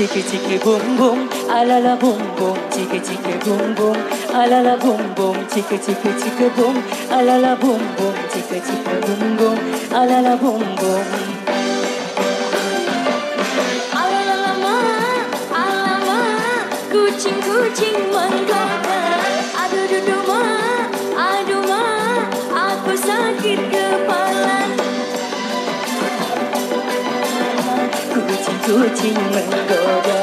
chiki chiki boom boom, a la la boom boom, chiki chiki boom boom, a la la boom. Boom, chiki chiki chiki boom, a la la boom boom, chiki chiki boom boom, a la la boom boom. Alamak, alamak, kucing-kucing menggoda. Kucing kucing menggoda,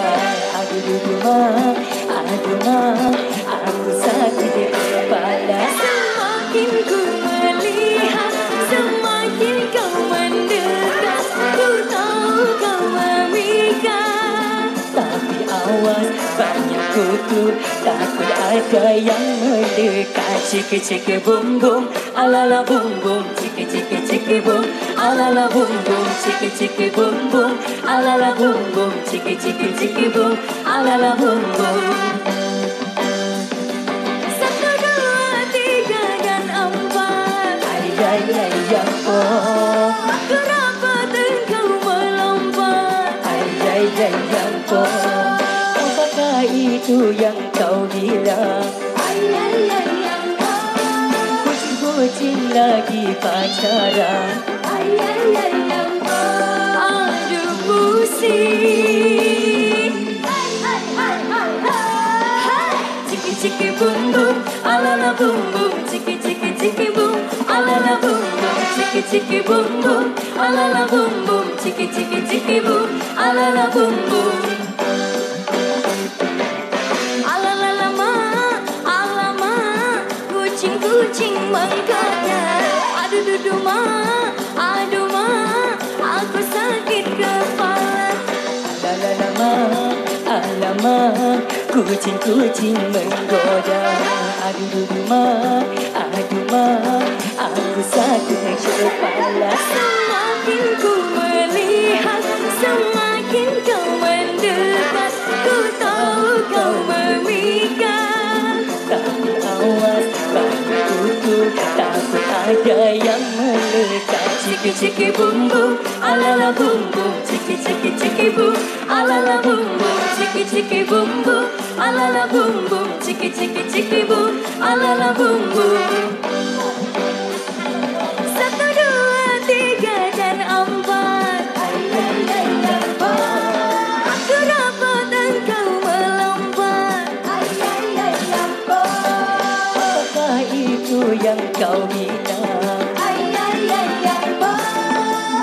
aduh duduh mak, aduh mak, aku sakit di kepala. Semakin ku melihat, semakin kau mendekat. Ku tahu kau memikat. Tapi awas banyak kutu Takut ada yang mendekat Ciki ciki bum bum Alala bum chiki chiki chiki boom, a la la boom boom, chiki chiki boom boom, a la boom boom, chiki chiki chiki boom, a la boom. Boom. Apakah. Lagi pacaran Ay, ay, ay, ay, oh. Aduh pusing. Ay, ay, ay, ay, ay. Ciki ciki bum bum, alala bum bum, ciki ciki ciki bum, alala bum bum, ciki ciki bum bum, alala bum bum, ciki ciki ciki bum, alala bum bum. Kucing-kucing menggoda. Aduh duduh ma, aduh ma, aku sakit kepala. Alalama, alama, kucing kucing menggoda. Aduh duduh ma, aduh ma, aku sakit kepala. Semakin ku melihat, semakin Takut ada yang melekat Ciki ciki bum bum Alala bum bum Ciki ciki ciki bum Alala bum bum Ciki ciki bum bum Alala bum Ciki ciki ciki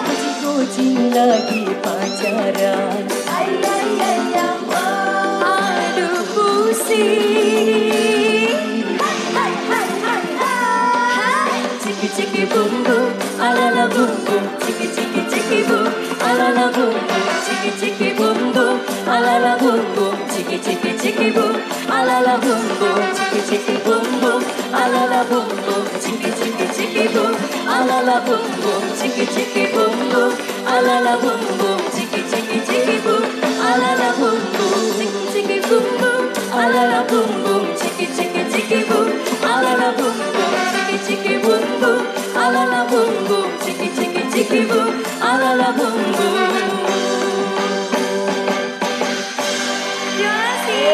Kucing-kucing lagi pacaran Aduh pusing. Ciki ciki ciki bum Alala bum bum Ciki ciki bum bum Alala bum bum Ciki ciki ciki bum Alala bum bum Alala bum bum Ciki ciki ciki bum Alala bum bum Ciki ciki bum bum Alala bum bum Ciki ciki ciki bum Alala bum bum Ciki ciki bum bum Alala bum bum Ciki ciki ciki bum Alala bum bum Ciki ciki bum bum Alala bum bum Ciki ciki ciki bum Alala bum bum